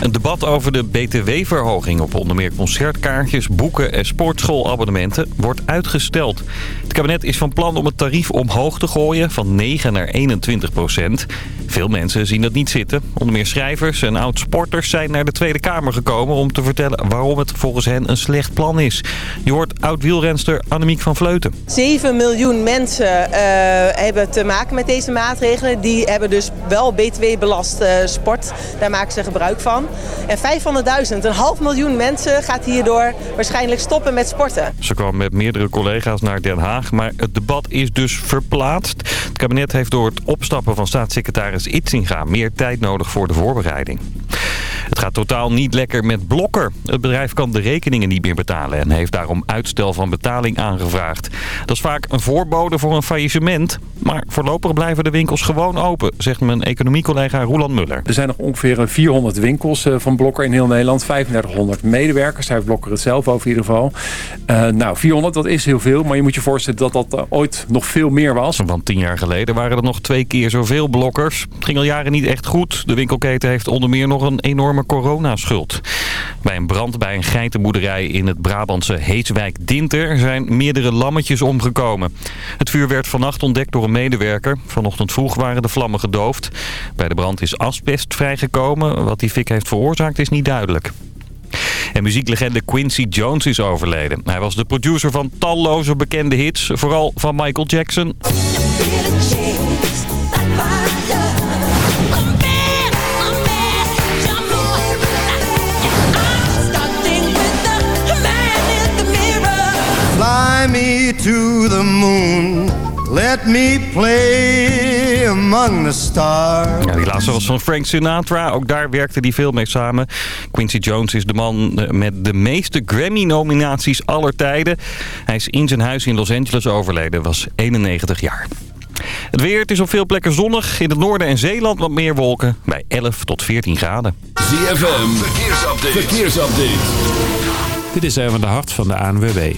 Een debat over de btw-verhoging op onder meer concertkaartjes, boeken en sportschoolabonnementen wordt uitgesteld. Het kabinet is van plan om het tarief omhoog te gooien van 9 naar 21 procent. Veel mensen zien dat niet zitten. Onder meer schrijvers en oud-sporters zijn naar de Tweede Kamer gekomen om te vertellen waarom het volgens hen een slecht plan is. Je hoort oud-wielrenster Annemiek van Vleuten. 7 miljoen mensen eh, hebben te maken met deze maatregelen. Die hebben dus wel btw-belast eh, sport. Daar maken ze gebruik van. En 500.000, een half miljoen mensen gaat hierdoor waarschijnlijk stoppen met sporten. Ze kwam met meerdere collega's naar Den Haag, maar het debat is dus verplaatst. Het kabinet heeft door het opstappen van staatssecretaris Itzinga meer tijd nodig voor de voorbereiding. Het gaat totaal niet lekker met Blokker. Het bedrijf kan de rekeningen niet meer betalen en heeft daarom uitstel van betaling aangevraagd. Dat is vaak een voorbode voor een faillissement. Maar voorlopig blijven de winkels gewoon open, zegt mijn economiecollega Roland Muller. Er zijn nog ongeveer 400 winkels eh, van Blokker in heel Nederland. 3500 medewerkers. Hij heeft Blokker het zelf over in ieder geval. Uh, nou, 400 dat is heel veel. Maar je moet je voorstellen dat dat uh, ooit nog veel meer was. Want tien jaar geleden waren er nog twee keer zoveel Blokkers. Het ging al jaren niet echt goed. De winkelketen heeft onder meer nog een enorme coronaschuld. Bij een brand bij een geitenboerderij in het Brabantse Heeswijk-Dinter zijn meerdere lammetjes omgekomen. Het vuur werd vannacht ontdekt door een medewerker. Vanochtend vroeg waren de vlammen gedoofd. Bij de brand is asbest vrijgekomen. Wat die fik heeft veroorzaakt is niet duidelijk. En muzieklegende Quincy Jones is overleden. Hij was de producer van talloze bekende hits, vooral van Michael Jackson. To the moon. Let me play among the stars. Ja, die laatste was van Frank Sinatra. Ook daar werkte hij veel mee samen. Quincy Jones is de man eh, met de meeste Grammy-nominaties aller tijden. Hij is in zijn huis in Los Angeles overleden. Was 91 jaar. Het weer, het is op veel plekken zonnig. In het noorden en Zeeland wat meer wolken. Bij 11 tot 14 graden. ZFM, verkeersupdate. verkeersupdate. Dit is even de hart van de ANWB.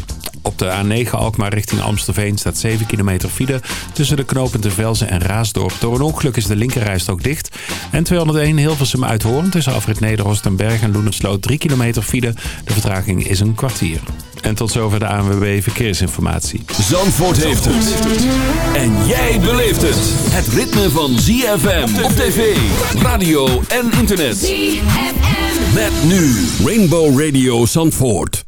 Op de A9 Alkmaar richting Amstelveen staat 7 kilometer file tussen de knopen Velzen en Raasdorp. Door een ongeluk is de linkerrijstrook dicht. En 201 Hilversum uit Hoorn tussen Afrit Nederhorst en Berg en Loenersloot 3 kilometer file. De vertraging is een kwartier. En tot zover de ANWB Verkeersinformatie. Zandvoort heeft het. En jij beleeft het. Het ritme van ZFM op tv, radio en internet. ZFM. Met nu Rainbow Radio Zandvoort.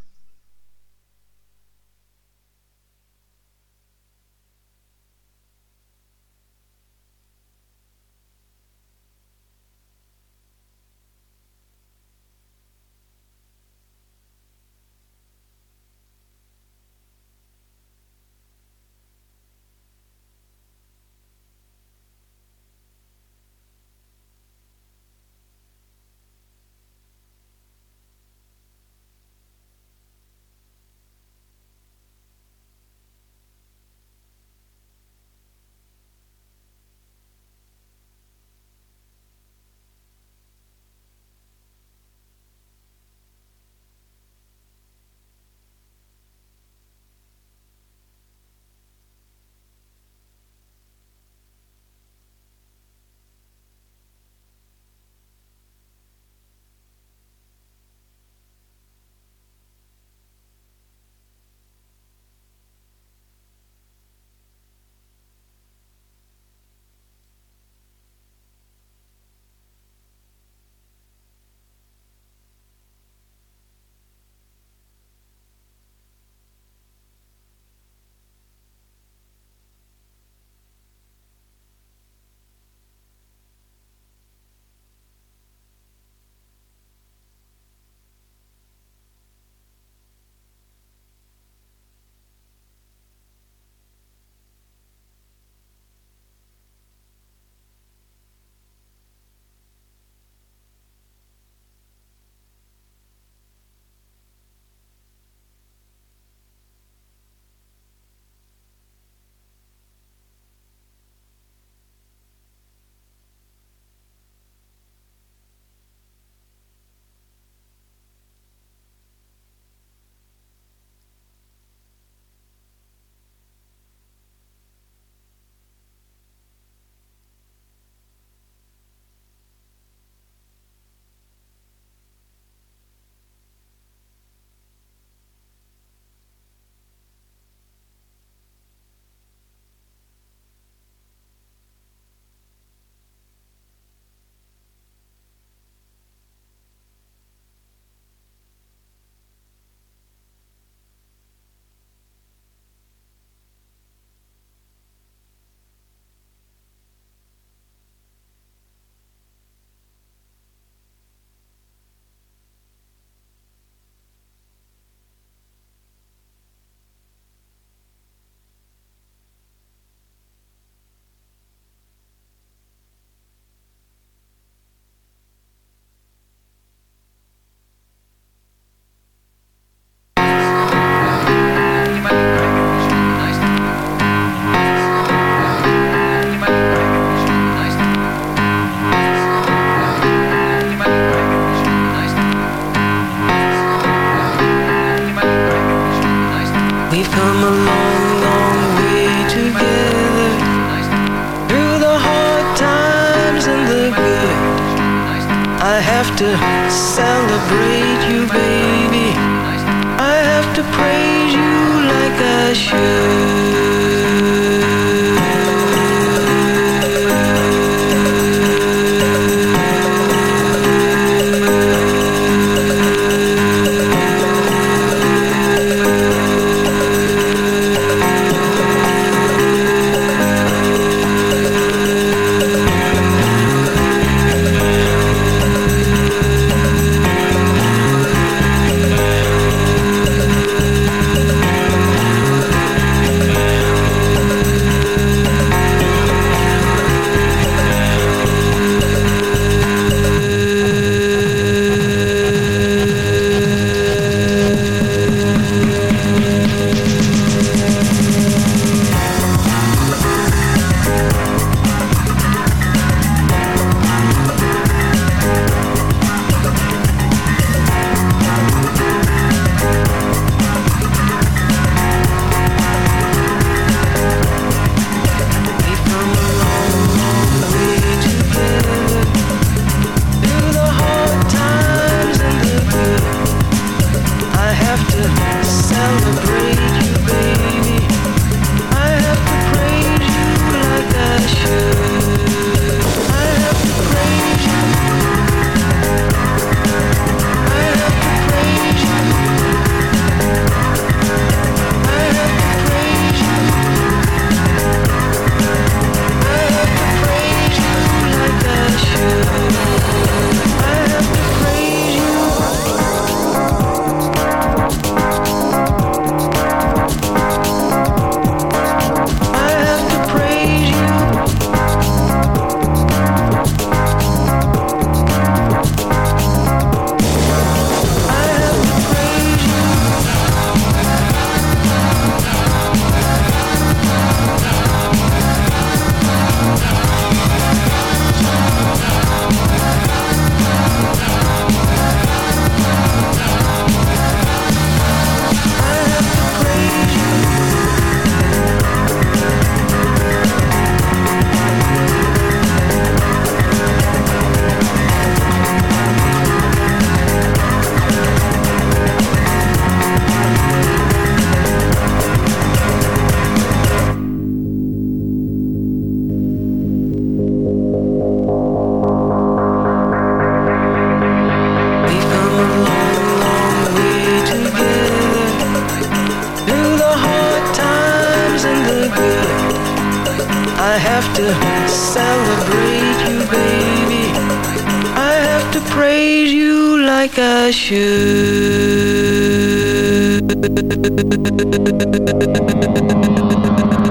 Thank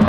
you.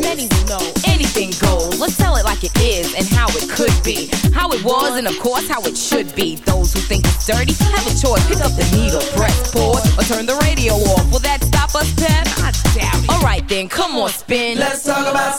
Many will know anything goes. Let's tell it like it is and how it could be. How it was and, of course, how it should be. Those who think it's dirty have a choice. Pick up the needle, press pause, or turn the radio off. Will that stop us, Pep? I doubt it. Alright then, come on, spin. Let's talk about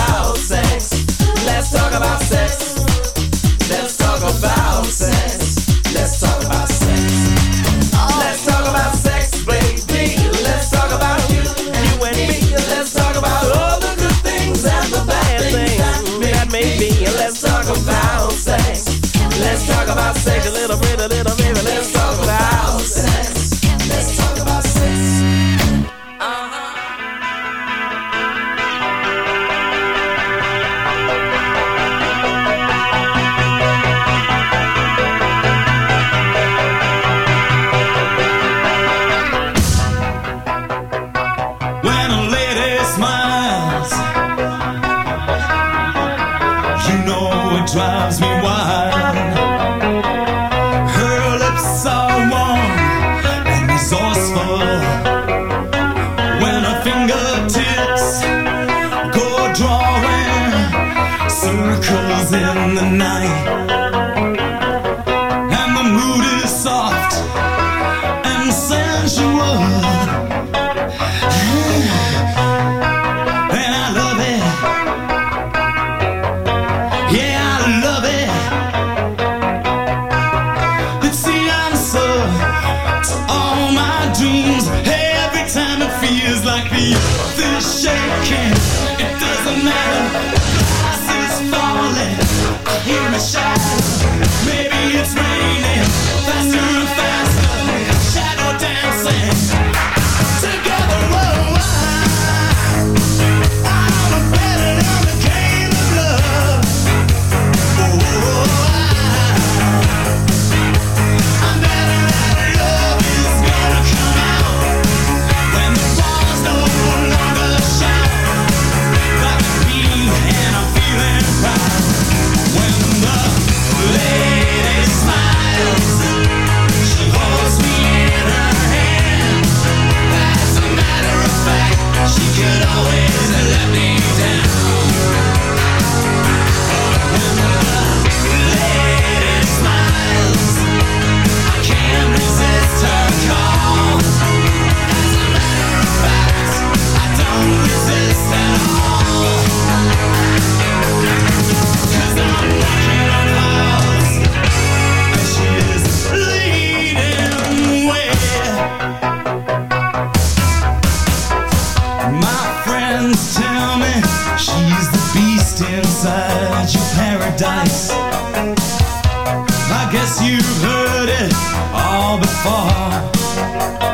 talk about sex a little bit, a little in the night, far.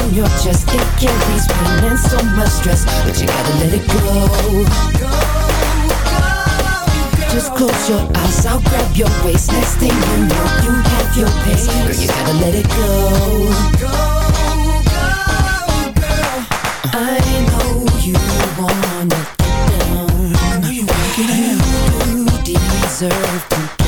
in your chest. It carries spinning so much stress, but you gotta let it go. go, go, go. Just close your eyes, I'll grab your waist. Next thing you know, you have your pace. Girl, you gotta let it go. go, go, you. I know you wanna get down. You deserve to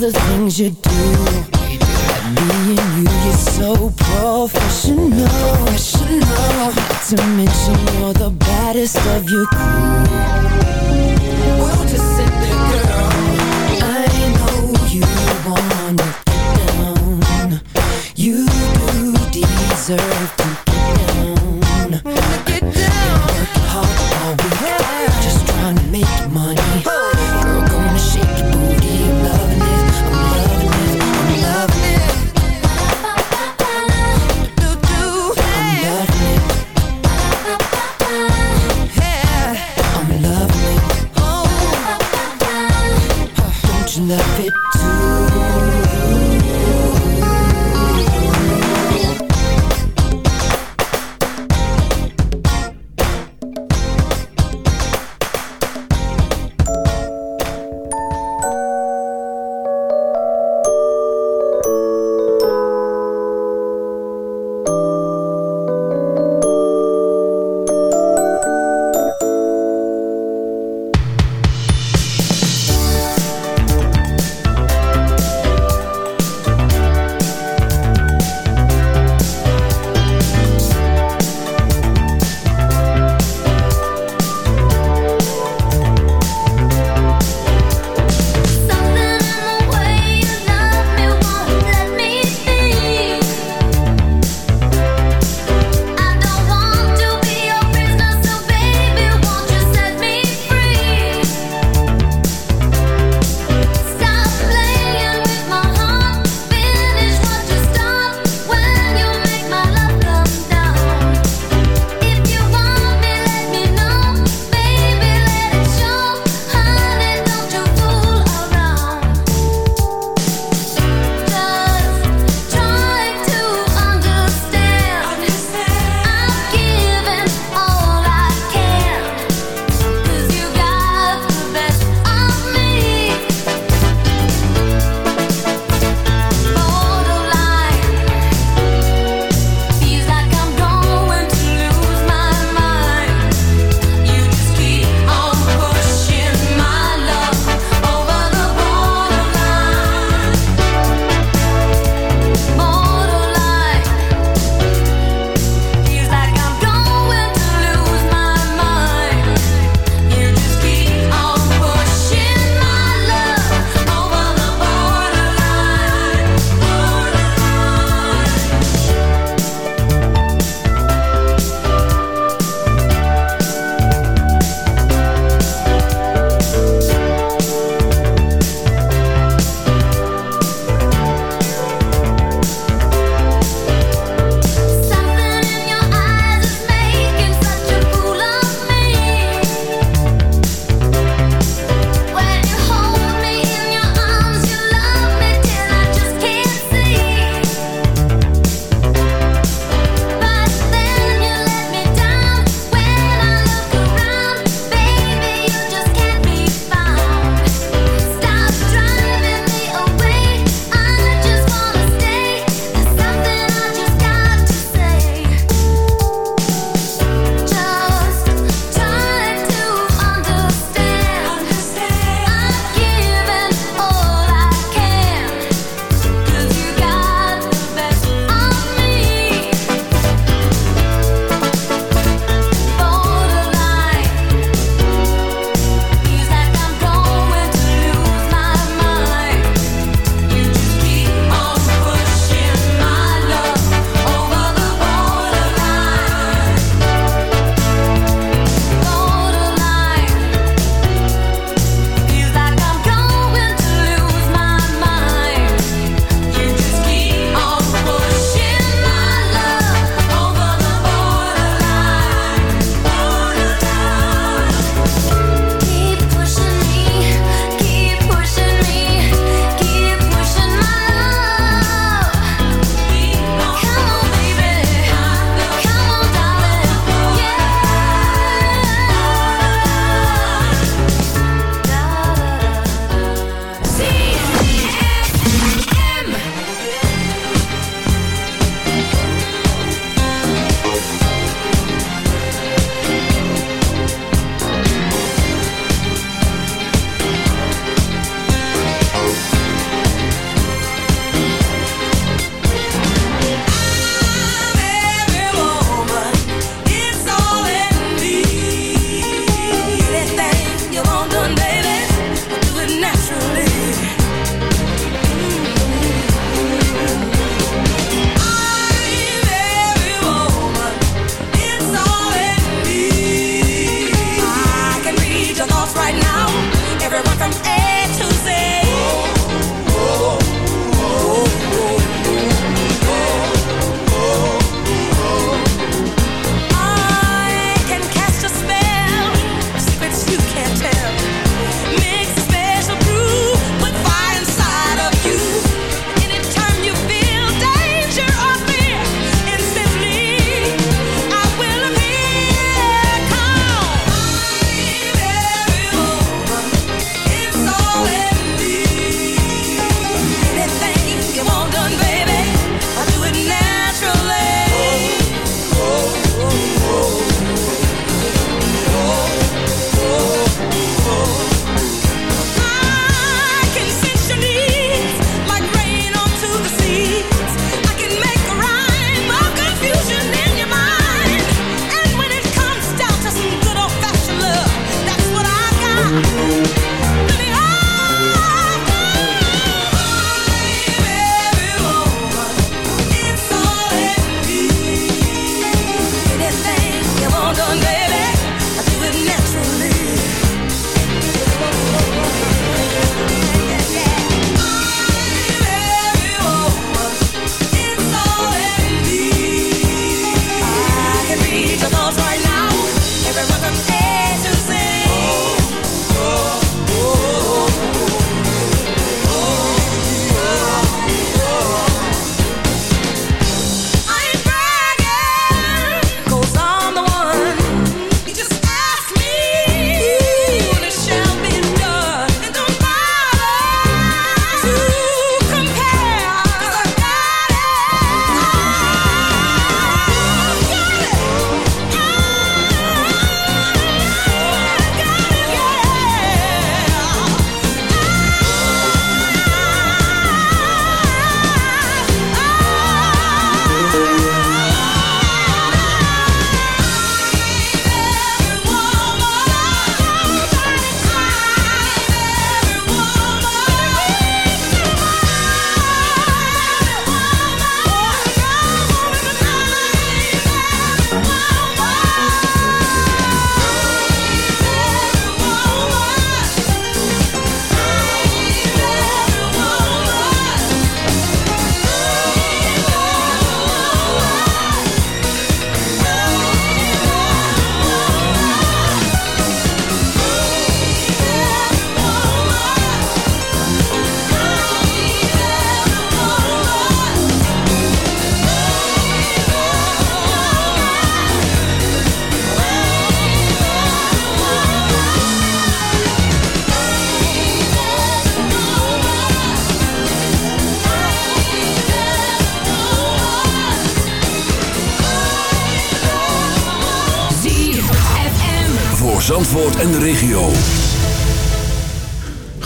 the things you do me and you, you're so professional, professional. Not to mention you're the baddest of your crew We'll just sit there, girl. I know you wanna get down. You do deserve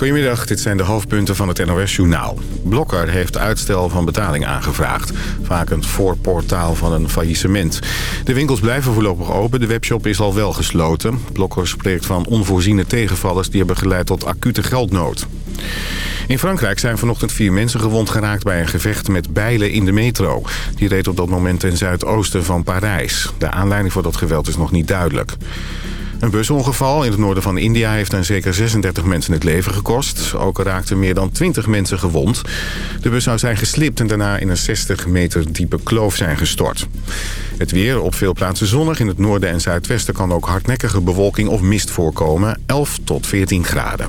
Goedemiddag, dit zijn de hoofdpunten van het NOS-journaal. Blokker heeft uitstel van betaling aangevraagd. Vaak een voorportaal van een faillissement. De winkels blijven voorlopig open, de webshop is al wel gesloten. Blokker spreekt van onvoorziene tegenvallers... die hebben geleid tot acute geldnood. In Frankrijk zijn vanochtend vier mensen gewond geraakt bij een gevecht met bijlen in de metro. Die reed op dat moment ten zuidoosten van Parijs. De aanleiding voor dat geweld is nog niet duidelijk. Een busongeval in het noorden van India heeft aan zeker 36 mensen het leven gekost. Ook raakten meer dan 20 mensen gewond. De bus zou zijn geslipt en daarna in een 60 meter diepe kloof zijn gestort. Het weer op veel plaatsen zonnig. In het noorden en zuidwesten kan ook hardnekkige bewolking of mist voorkomen. 11 tot 14 graden.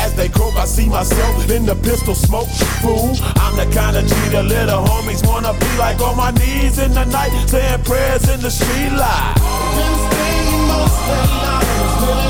As they croak, I see myself in the pistol smoke. Fool, I'm the kind of G the little homies wanna be like on my knees in the night, saying prayers in the street light. Been spending most of their lives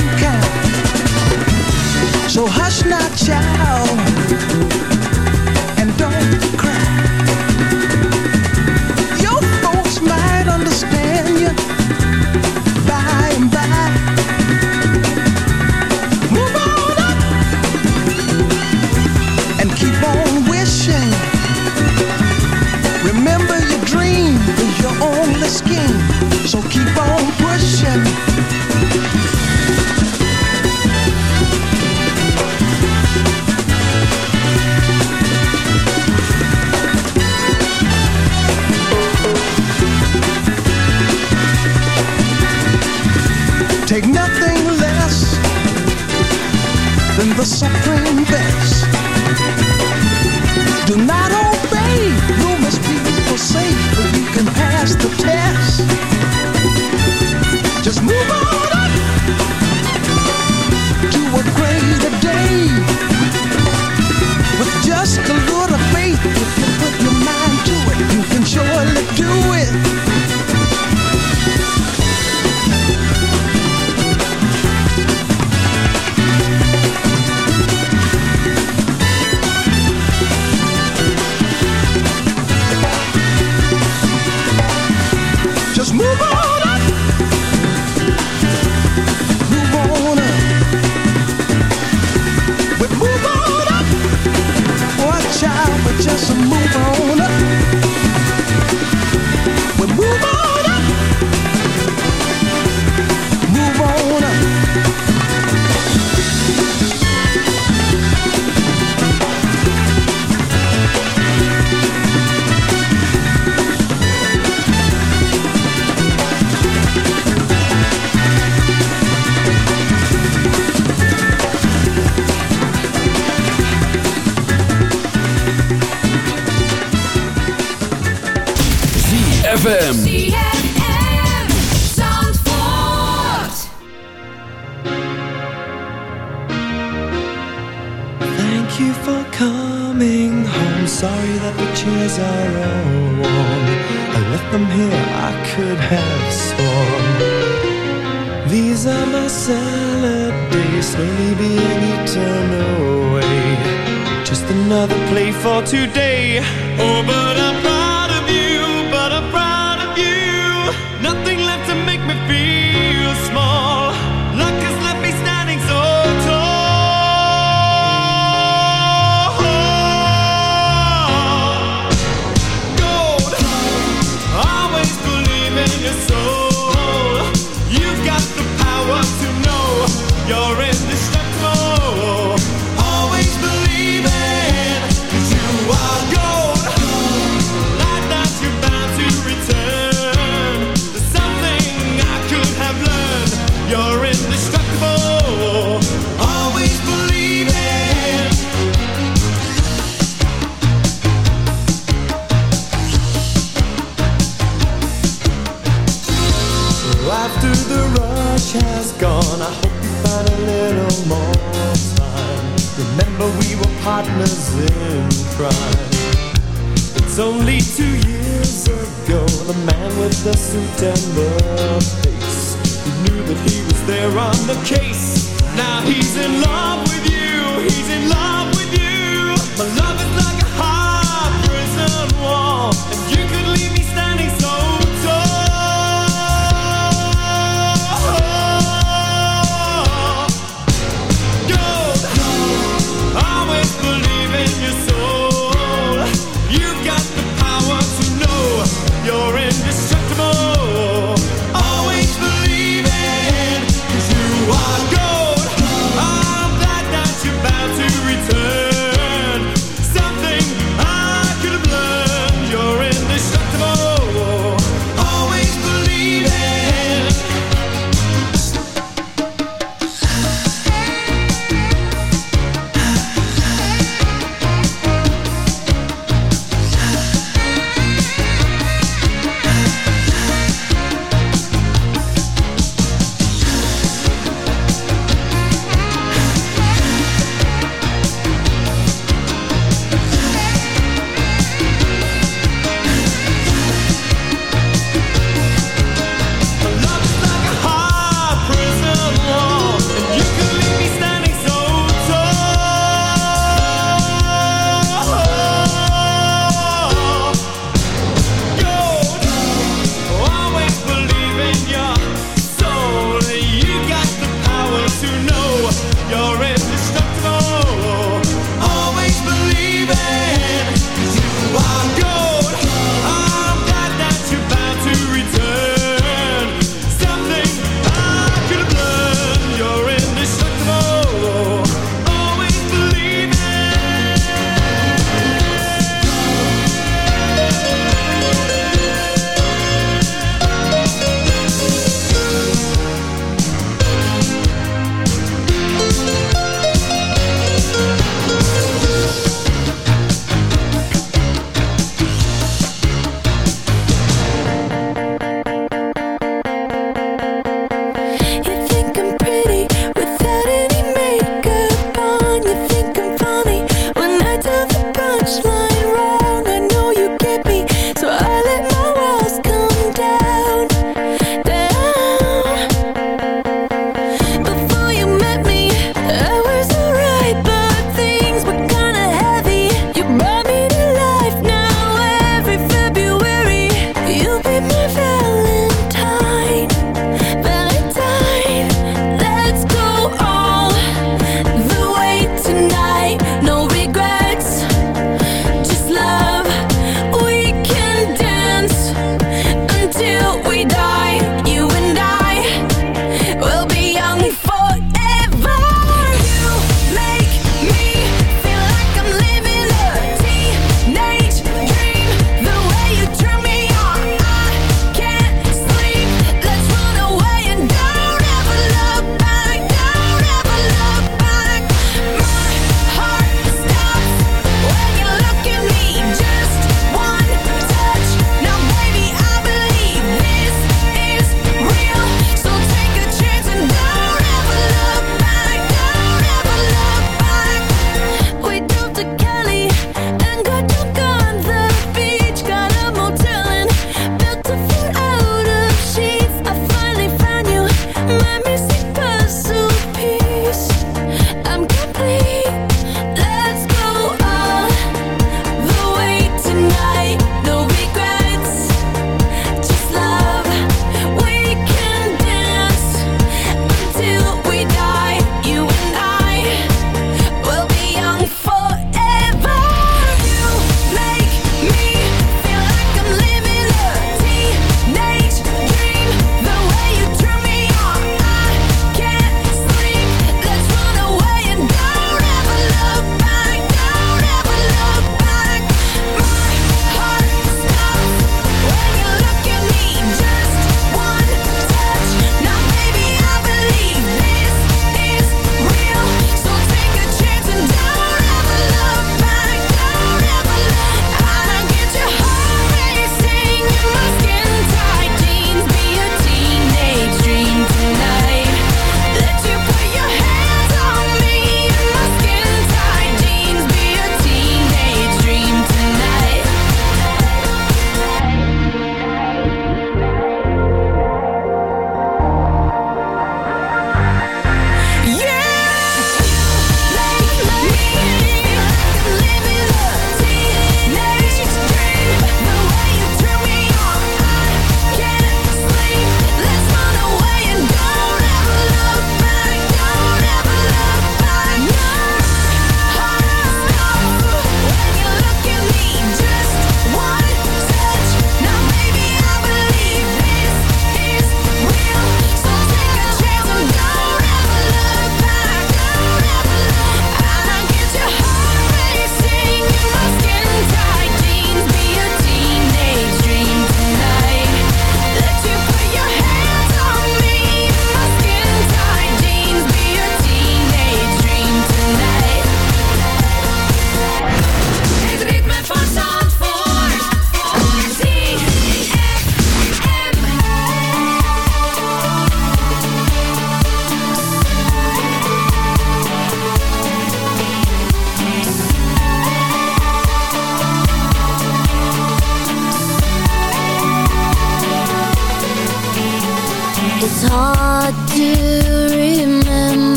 Only one kind. So hush now, child, the. He knew that he was there on the case. Now he's in love with you. He's in love with you. My love is like a high prison wall, and you could leave me standing so tall. Gold, always believe in your soul. You've got the power to know you're.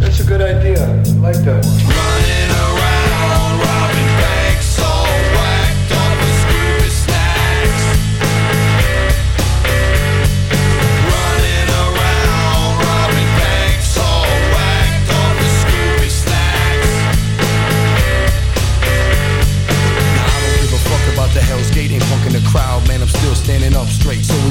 that's a good idea. I like that one. Running around, straight. So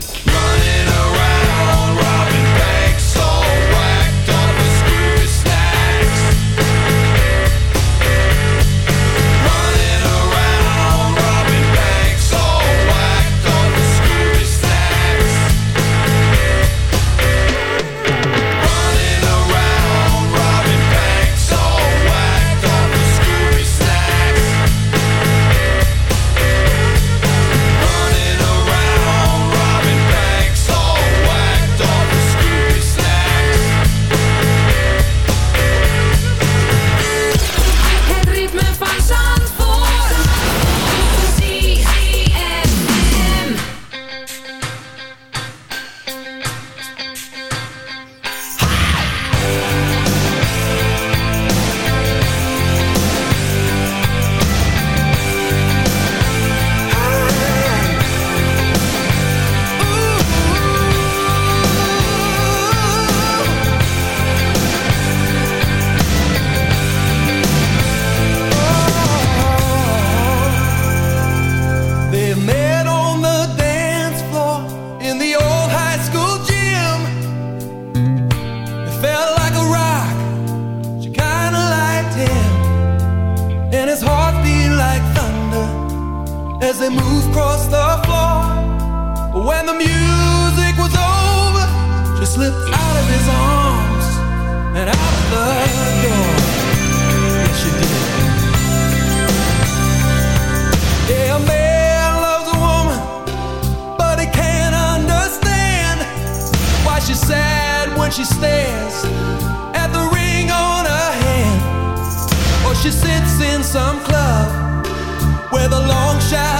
Running. She sits in some club where the long shadow.